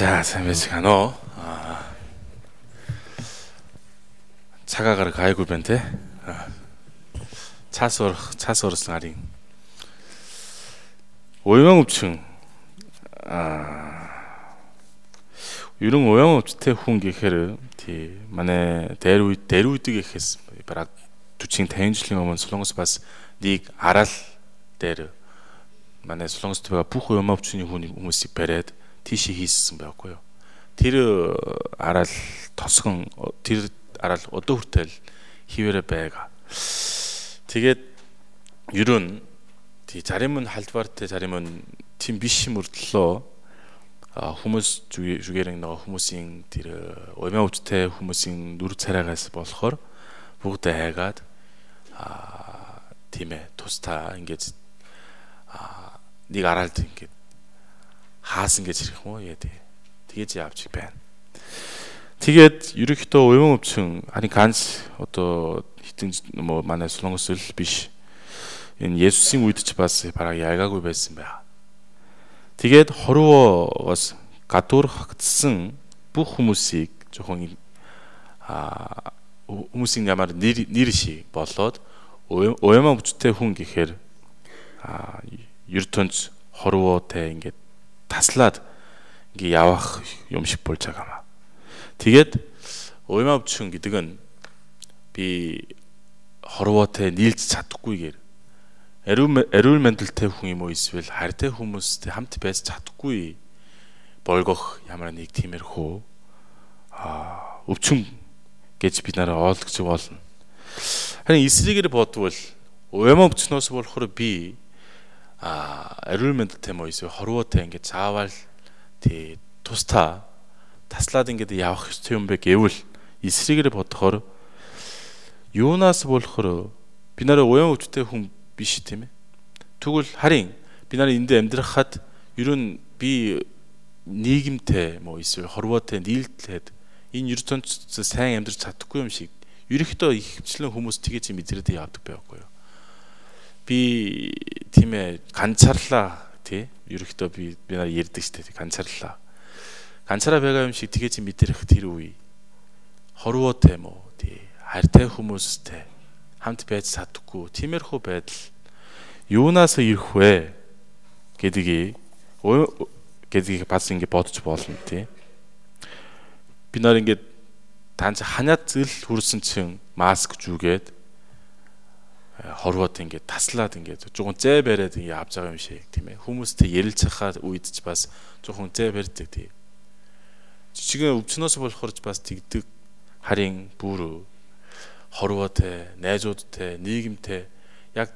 За сайн байцгаана уу? цагаагаар гайгүй байна те. Цаас урах, цаас урсан харин. Уян өвчин аа ерөн уян өвчтэй хүн гэхээр тий манай дээр үед дээр үйдэг гэхээс бараг 40 50 жилийн өмнө Солонгос бас нэг араал дээр манай Солонгост байгаа бүх уян өвчний хүмүүсийг бариад тийшээ хийсэн байхгүй юу. Тэр э, араал тосгон тэр араал одоо хүртэл хിവэрэ байгаа. Тэгээд ерөн тий зарим нь халдвартай зарим нь тийм биш мөрдлөө хүмүүс зүгээр нэг хүмүүсийн тэр умяа өвчтэй хүмүүсийн нүр царайгаас болохоор бүгд хайгаад а тийм ээ тустаа ингээд нэг араалд ингээд хаасан гэж хэрэг юм уу яа. Тэгэж явж байна. Тэгээд ерөнхийдөө уян өвчин харин ганц одоо хитэн нөө манай солонгос өл биш. Энэ Есүсийн үед ч бас бараг яагаагүй байсан байна. Тэгээд хорвоос гадуур хагдсан бүх хүмүүсийг жоохон а хүмүүсийн ямар нэр нэр шиг болоод уян өвчтэй хүн гэхээр а ертөнц хорвоотой ингээд таслаад ингээ явах юм шиг болж байгаа маа. Тэгээд уймавчун гэдэг нь би хорвоотой нийлж чадахгүйгээр ариун мэндэлтэй хүн юм уу эсвэл харьтай хүмүүстэй хамт байж чадахгүй болгох ямар нэг тиймэрхүү а өвчин гэж бид нараа ойлгож болно. Харин эсрэгээр бодвол уяма өвчнөөс болохоор би а ариун мэндэлтэй мөн эсвэл хорвоотой ингээд заавал тий тустаа таслаад ингээд явах ёстой юм бэ гэвэл эсрэгээр бодохоор юунаас болохоор би нараа уян өвчтэй хүн биш тийм ээ. Тэгвэл харин би нараа энд амьдрахад ер нь би нийгэмтэй мөн эсвэл хорвоотой нийлдлээд энэ ертөнцид сайн амьдрч чадахгүй юм шиг ерөнхийдөө их хвчлэн хүмүүс тгийж мэдрээд явдаг байхгүй юу би тийм ээ ганцаарлаа тий. Ерөөхдөө би би нар ярьдаг штэ ганцаарлаа. Ганцаараа байгаа юм шиг тгийж мэдэрэх тэр үе. Хорвоотой юм уу? Тий. Хайртай хүмүүстэй. Хамт байж чаддаггүй тиймэрхүү байдал. Юунаас ирэх вэ? Гэдгийг гэдгийг бас ингэ бодож болно тий. Би нар ингэ танц ханиад зэл хүрсэн чин маск зүгээд хорвоод ингээд таслаад ингээд жоохон зэ бариад ингээд авч байгаа юм шиг тийм ээ. Хүмүүстэй ярилж хахаар үед ч бас жоохон зэ барьдаг тийм жижигэн өвчнөөс болохоор ч бас тэгдэг харин бүр хорвоотой найзуудтай нийгэмтэй яг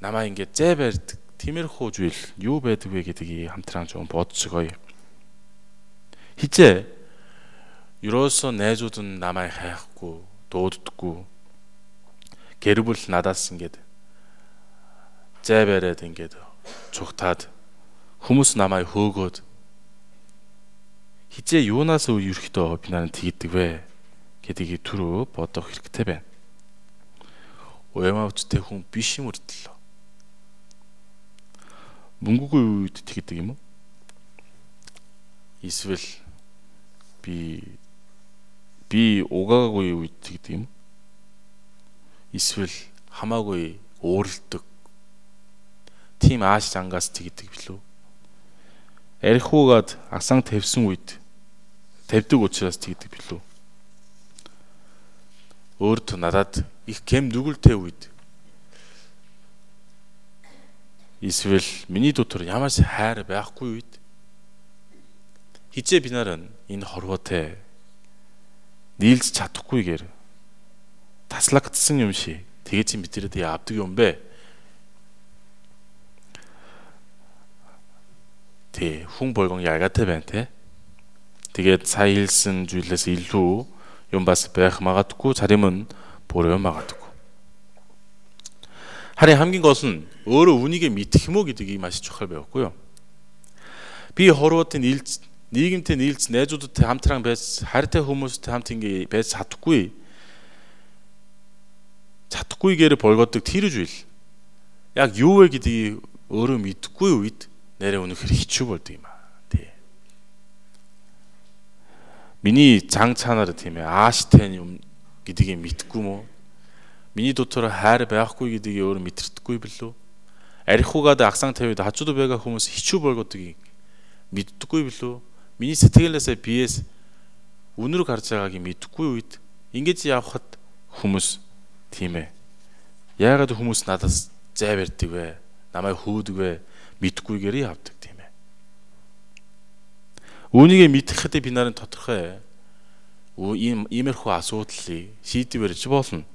намаа ингээд зэ барьдаг тиймэрхүү зүйл юу байдаг вэ гэдгийг хамтран жоохон бодцгоё хизээ? Ерөөсөө найзууд нь намайг хайхгүй дууддаггүй гэр бүл надаас ингээд зай бариад ингээд цугтаад хүмүүс намайг хөөгөөд хизээ юунаас ерөхдөө би нарыг тэгдэг вэ гэдгийг түрүү бодох хэрэгтэй байна. Уямавчтай хүн биш юм үрдэлөө. Мөнгөгүй үед тэгдэг юм уу? Эсвэл би би угаагүй үед тэгдэг юм уу? Эсвэл хамаагүй уурладаг тийм ааш зангаас тэгдэг билүү. Архиугаад асан тавьсан үед тавьдаг учраас тэгдэг билүү. Өөрт надад их кем нүгэлтэй үед эсвэл миний дотор ямар ч хайр байхгүй үед хизээ би нараа энэ хорвоотой нийлж чадахгүйгээр таслагдсан юм шиг тэгэж юм бидэрээ яавдаг юм бэ? Тэ хүн болгон яагатай байна те. Тэгээд сая хэлсэн зүйлээс илүү юм бас байх магадгүй зарим нь бүр юм магадгүй. Харин хамгийн гол нь өөрөө үнийгээ мэдэх юм уу гэдгийг маш чухал байхгүй юу? Би хорвоотын нийлж нийгэмтэй нийлж найзуудтай хамтран байж хайртай хүмүүстэй хамт ингэ байж чадахгүй чадахгүйгээр болгодог тэр зүйл яг юу вэ гэдгийг өөрөө мэдэхгүй үед нэрээ өнөхөр хичүү болдог юм аа. Тий. миний зан чанар тийм ээ ааштай юм гэдгийг мэдгүй мó миний дотор хайр байхгүй гэдгийг өөр мэдэрдэггүй билүү. Арихугад агсан тавьд хажууд байгаа хүмүүс хичүү болгодгийг мэддэггүй билүү. Миний сэтгэлээсээ биес үнэр гарч байгааг мэдхгүй үед ингэж явхад хүмүүс тийм ээ. Яагаад хүмүүс надаас зай барьдаг вэ? Намайг хөөдөг вэ? Мэдхгүйгээр явдаг тийм ээ. Үүнийг мэдхэхдээ би нарын тодорхой. Ийм иймэрхүү асуудлыг шийдвэрж болно.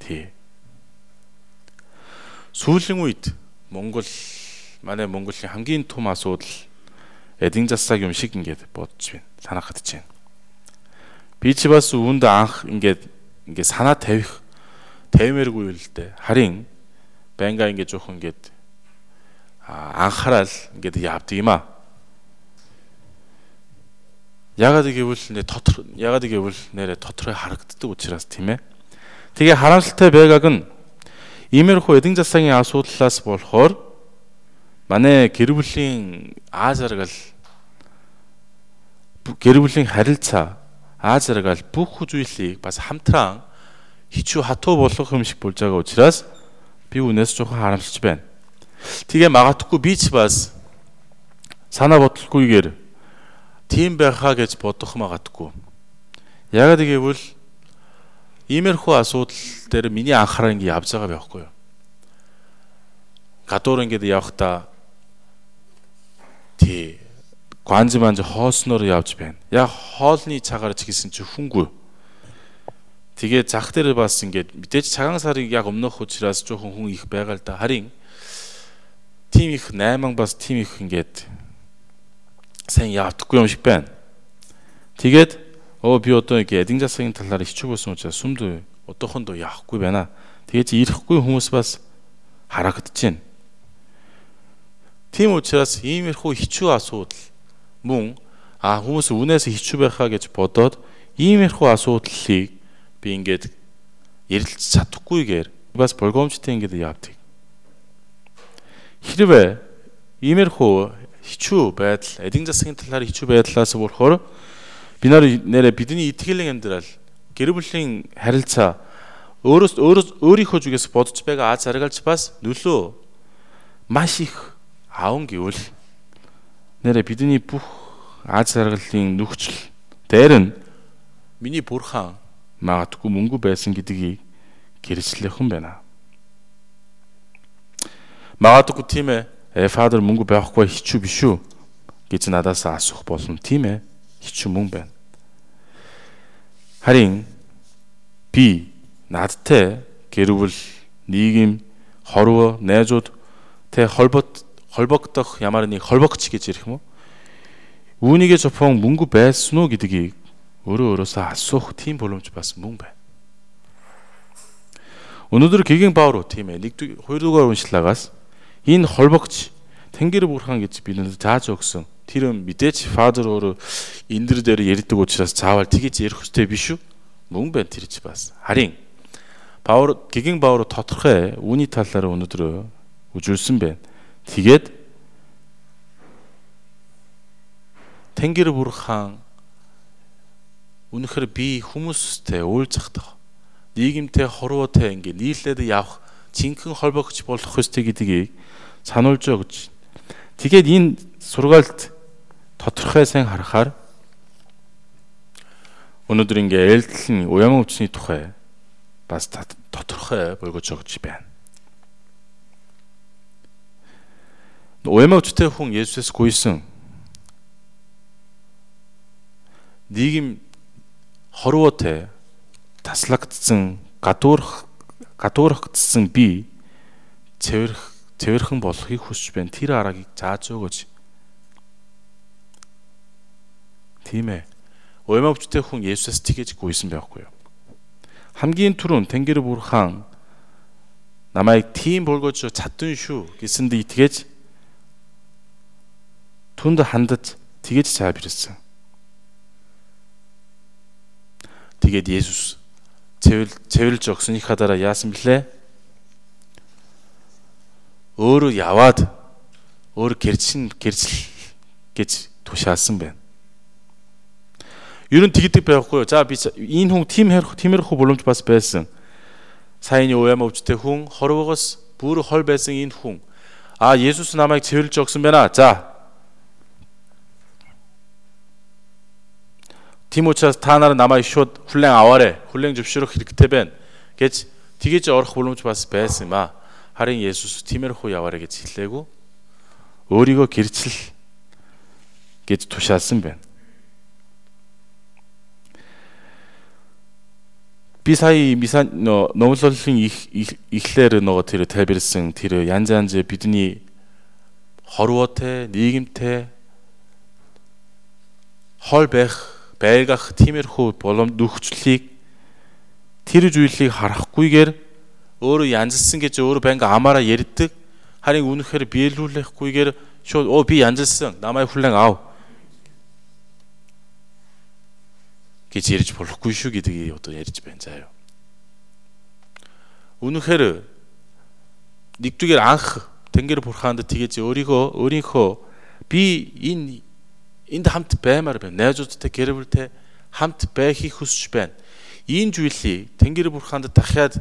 Тий. Сүүлийн үед Монгол манай Монголын хамгийн том асуудал эдийн засаг юм шиг ингээд бодож байна санахад чинь. Би чи бас үүнд анх ингээд ингээд санаа тавих тавимээргүй л дээ. Харин банга ингээд жоохон ингээд анхаарал ингээд яавд юм а ягаад гэвэл нэ дотор ягаад гэвэл нэрэ доторой харагддаг учраас тийм ээ. Тэгээ харамсалтай байгааг нь иймэрхүү эдийн засгийн асуудлаас болохоор манай гэр бүлийн аа заргал гэр бүлийн харилцаа Аз жаргал бүх зүйлийг бас хамтран хичүү хатуу болох юм шиг болж байгаа учраас би үнээс жоохон харамсаж байна. Тэгээ магадгүй би ч бас санаа бодлохгүйгээр тийм байхаа гэж бодох магадгүй. Ягаад гэвэл иймэрхүү асуудал дээр миний анхаарал ингэ явж байгаа байхгүй юу? Гадуур ингээд явахдаа тий Гуанзи манж хоосноор явж байна. Яг хоолны цагаар ч гэсэн чи хүнгүй. Тэгээ зах дээр бас ингээд мэдээж цагаан сарыг яг өмнөх учраас жоохон хүн их байгаа л да. Харин тим их 8 бас тим их ингээд сайн явдаггүй юм шиг байна. Тэгээд оо би одоо ингээд эдийн засгийн талаар хичүү болсон учраас сүмд одоохондоо явахгүй байна. Тэгээд ирэхгүй хүмүүс бас харагдаж байна. Тийм учраас иймэрхүү хичүү асуудал мөн а хүмүүс үнээс хичүү байхаа гэж бодоод иймэрхүү асуудлыг би ингээд ярилцж чадахгүйгээр бас болгоомжтой ингээд яавдаг. Хэрвээ иймэрхүү хичүү байдал, эдийн засгийн талаар хичүү байдлаас болохоор би нэрэ бидний итгэлийн амьдрал, гэр бүлийн харилцаа өөрөөс өөрөөс өөрийнхөө зүгээс бодож байгаа аз жаргалж бас нөлөө маш их аавн гэвэл нэрэ бидний бүх аз жаргалын нөхцөл дээр нь миний бурхан магадгүй мөнгө байсан гэдгийг гэрчлэхэн байна. Магадгүй тийм ээ. Э фадер мөнгө байхгүй хичүү биш үү гэж надаас асуух болно тийм ээ. Хичүү мөн байна. Харин би надтай гэр бүл нийгэм хорвоо найзууд тэ холбот холбогдох ямар нэг холбогч гэж ярих юм уу? Үүнийгээ зөвхөн мөнгө байсан уу гэдгийг өөрөө өөрөөсөө асуух тийм боломж бас мөн байна. Өнөөдөр гигийн баавар тийм ээ. Нэг хоёрдугаар уншлагаас энэ холбогч Тэнгэр бурхан гэж бидэнд зааж өгсөн. Тэр мэдээч фадер өөрөө энэ дэр дээр ярьдаг учраас заавал тэгэж ярих хэрэгтэй биш үү? Мөн байна тэр ч бас. Харин Баавар гигийн баавар тодорхой үүний талаар өнөөдөр үжүүлсэн байна. Тэгээд Тэнгэр бурхан үнэхээр би хүмүүстэй уулзахдах нийгэмтэй хорвоотой ингээ нийлээд явах жинхэнэ холбогч болох хөстэй гэдгийг сануулж өгч. Тэгээд энэ сургаалт тодорхой сайн харахаар өнөөдөр ингээ ээлдлэн уян өвчний тухай бас тодорхой болгож өгч байна. Уян өвчтэй хүн Есүсээс гуйсан нийгэм хорвоотой таслагдсан гадуурх гадуурхагдсан би цэвэрх цэвэрхэн болохыг хүсэж байна. Тэр аргаыг зааж өгөөч. Тийм ээ. Уймавчтай хүн Есүс тэгэж гуйсан байхгүй юу? Хамгийн түрүүн Тэнгэр бурхан намайг тийм болгож чадсан шүү гэсэндээ итгэж түнд хандаж тэгэж цаа бирсэн. Тэгээд Есүс цэвэр цэвэрлж өгсөнийхаа дараа яасан блэ? Өөрөө яваад өөр гэрчин гэрцэл гэж тушаасан байна. Ер нь тэгдэг байхгүй юу? За би энэ хүн тийм тиймэрхүү боломж бас байсан. Саяны уяма өвчтэй хүн хорвоогоос бүр хол байсан энэ хүн. А Есүс намайг цэвэрлж өгсөн байна. За. 디모차스 다나르 남아 쇼트 훌랭 아와레 훌랭 줍슈로 그리크테벤. 게치 디게치 어르크 볼롬 주바스 베스마. 하린 예수스 티메르호 야와레 게치 힐레고 어리고 기르칠 게치 도시아슨 벤. 비사이 미사 너 너무 설신 이힐레르 너가 티르 텔베르슨 티르 얀잔제 비드니 허루어테 니김테 헐베흐. Байгах тиймэрхүү болом нөхцөлийг тэр зүйлийг харахгүйгээр өөрөө янзлсан гэж өөрөө банга амаараа ярьдаг харин үнэхээр биелүүлэхгүйгээр шууд оо би янзлсан намайг хүлэн ав гэж ярьж болохгүй шүү гэдгийг одоо ярьж байна заяа. Үнэхээр нэгдүгээр анх Тэнгэр бурхаанд тэгэж өөрийгөө өөрийнхөө би энэ энд хамт баймаар байна. Найзуудтай гэр бүлтэй хамт байхыг хүсэж байна. Энэ зүйлийг Тэнгэр бурхаанд дахиад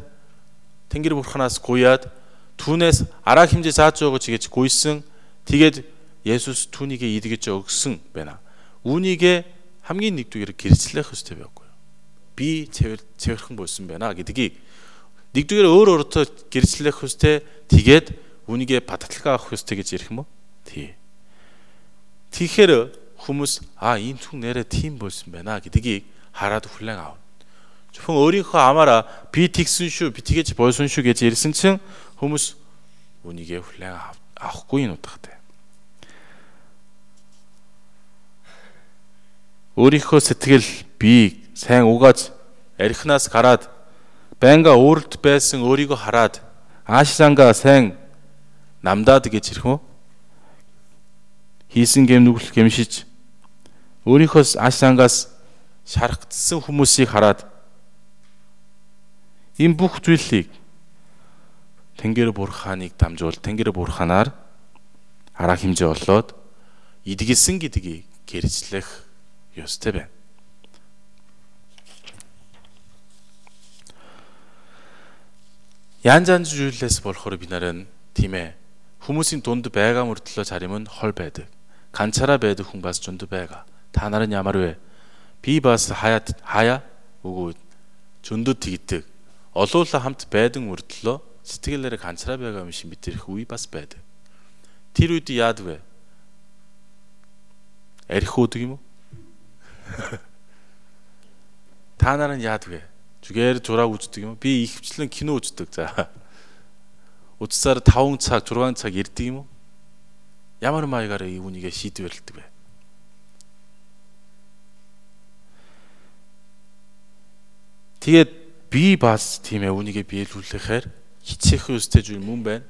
Тэнгэр бурханаас гуяад түүнээс араа хэмжээ зааж өгөөч гэж гуйсан. Тэгээд Есүс түүнийг идгэж өгсөн байна. Үүнийгээ хамгийн нэгдүгээр гэрчлэх хэрэгтэй байхгүй? Би цэвэр цэвэрхэн болсон байна гэдгийг нэгдүгээр өөр өөртөө гэрчлэх хэрэгтэй тэгээд үнийгээ бадгалгаа авах хэрэгтэй гэж ярих юм уу? Тий. Тэгэхээр хүмүүс а энэ хүн нэрээ тийм болсон байна гэдгийг хараад хүлээн авна. Зөвхөн өөрийнхөө амаараа би тэгсэн шүү, би тэгэж болсон шүү гэж ярьсан чинь хүмүүс үнийгээ хүлээн авахгүй юм утгатай. өөрийнхөө сэтгэл биеийг сайн угааж архинаас гараад байнга өөрөлд байсан өөрийгөө хараад аашсангаа сайн намдаад гэж ирэх үү? Хийсэн гэм нүгэл гэмшиж өөрийнхөө аашсангаас шархагдсан хүмүүсийг хараад энэ бүх зүйлийг Тэнгэр бурханыг дамжуул Тэнгэр бурханаар арга хэмжээ болоод идгэлсэн гэдгийг гэрчлэх ёстой байна. Янз янз зүйлээс болохоор бид нарын тийм ээ хүмүүсийн дунд байгаа мөртлөө зарим нь хол байдаг. ганцаараа байдаг хүн бас зөнд байгаа. Та нар нь ямар вэ? Би бас хаяа хаяа үгүй зөндөд тэгдэг. Олуула хамт байдаг мөртлөө сэтгэлээрээ ганцаараа байгаа юм шиг мэдэрх үе бас байдаг. Тэр үед яад вэ? Арих уудаг юм уу? Та нар нь яад вэ? Зүгээр зураг үздэг юм. Би ихвчлэн кино үздэг. За. Үзсээр 5 цаг, 6 цаг ирдэг юм уу? Ямар маягаар үүнийгээ шийдвэрлэдэг вэ? Тэгээд би бас тийм ээ үүнийгээ биелүүлэхээр хичээх үстэй зүйл мөн байна.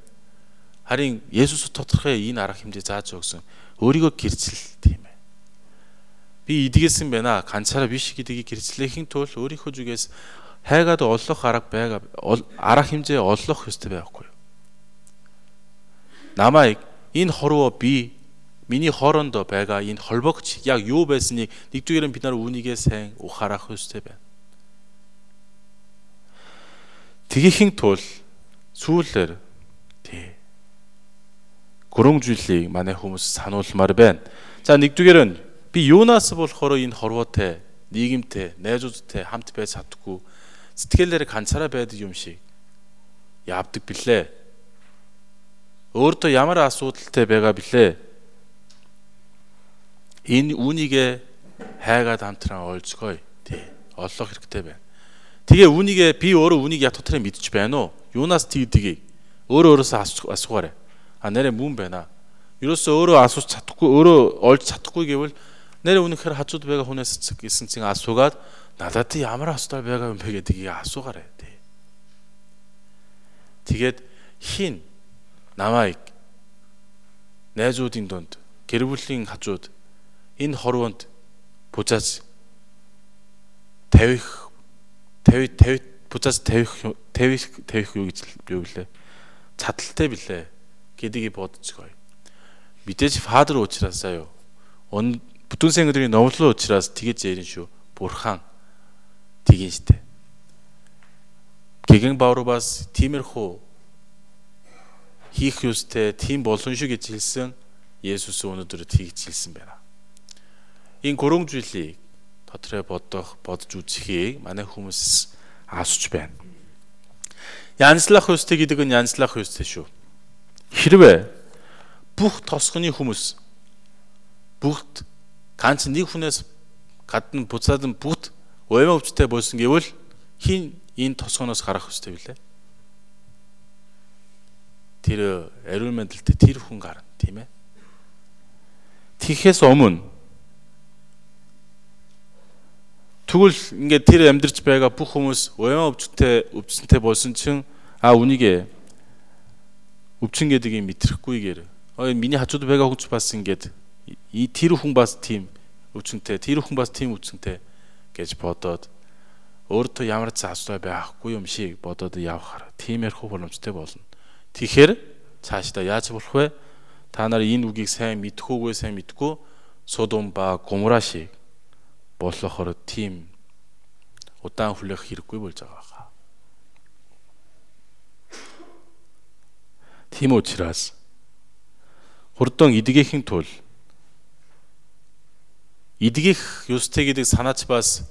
Харин Есүс тодорхой энэ арга хэмжээ зааж өгсөн. Өөрийгөө гэрчил тийм би идгээсэн байна ганцаараа биш гэдгийг гэрчлэхийн тулд өөрийнхөө зүгээс хайгаад олох арга байгаа арга хэмжээ олох ёстой байхгүй юу намайг энэ хорвоо би миний хоорондоо байгаа энэ холбогч яг юу байсныг нэгдүгээр нь бид нар үүнийгээ сайн ухаарах ёстой байна тгийхин тул сүүлээр тий гөрөнгжүүлийг манай хүмүүс сануулмаар байна за нэгдүгээр нь Би юунаас болохоор энэ хорвоотой, нийгэмтэй, найзуудтай хамт байж чаддгүй сэтгэлээр ганцаараа байдаг юм шиг яавдаг билээ. Өөртөө ямар асуудалтай байгаа билээ. Энэ үүнийг хайгаад хамтран олцгоё. Тий. Олох хэрэгтэй байна. Тэгээ үүнийг би өөрөө үүнийг яг дотроо мэдчих байна уу? Юунаас тэгдгийг өөрөө өөрөөсөө асуугаарай. А нэрэ мөн байна. Ерөөсөө өөрөө асууж чадахгүй, өөрөө олж чадахгүй гэвэл нэр үнэхээр хажууд байгаа хүнээс гисэн чин асуугаад надад ямар асуулт байгаа юм бэ гэдгийг асуугаарай тий. Тэгээд хин намайг найзуудын дунд гэр бүлийн хажууд энэ хорвонд бужаас тавих тавь тавь бужаас тавих тавих тавих юу гэж юу гэлээ цадалтай билээ гэдгийг бодцгоё мэдээж фадер уучраасаа юу бүтэн сэн өдрийн номлол учраас тэгэж ярин шүү. бурхан тэгин штэ. Гэгэн Баурубас тиймэрхүү хийх ёстой тийм болсон шүү гэж хэлсэн Есүс өнөөдөр тэгж хэлсэн байна. Энэ гурван зүйлийг дотроо бодох, бодж үзхийг манай хүмүүс асууж байна. Янзлах ёстой гэдэг нь янзлах ёстой шүү. Хэрвээ бүх тосгоны хүмүүс бүгд ганц нэг хүнээс гадна буцаад бүгд уяма өвчтэй болсон гэвэл хин энэ тосгоноос гарах ёстой билээ. Тэр ариун мэндэлтэй тэр хүн гарна тийм ээ. Тэхээс өмнө Тэгвэл ингээд тэр амьдарч байгаа бүх хүмүүс уян өвчтөй өвчтөнтэй болсон чинь а үнийгээ өвчин гэдэг юм мэдрэхгүйгээр миний хажууд байгаа хүн бас ингээд тэр хүн бас тийм өвчнөтэй тэр хүн бас тийм өвчнөтэй гэж бодоод өөртөө ямар ч асуулт байхгүй юм шиг бодоод явхаар тиймэрхүү боломжтой болно. Тэгэхээр цаашдаа яаж болох вэ? Та нар энэ үгийг сайн мэдхүүгүй сайн мэдгүй Содом ба Гомора шиг болохоор тийм удаан хүлээх хэрэггүй болж байгаа хаа. Тийм учраас хурдан идгэхийн тул идгэх ёстой гэдэг санаач бас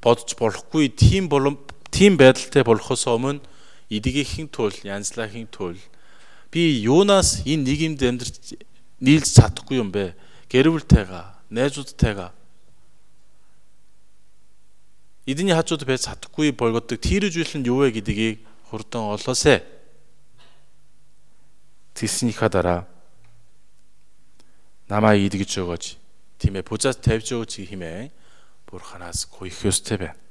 бодож болохгүй тийм болон тийм байдалтай болохоос өмнө идгэхийн тул янзлахын тул би юунаас энэ нийгэмд амьдарч нийлж чадахгүй юм бэ? Гэр бүлтэйгаа, найзуудтайгаа эдний хажууд байж чадахгүй болгодог тэр зүйл нь юу вэ гэдгийг хурдан олоосэ. Тэснийхаа дараа намаа идгэж өгөөч. Тийм ээ, бузаас тавьж өгөөч хэмээн бурханаас гуйх ёстой байна.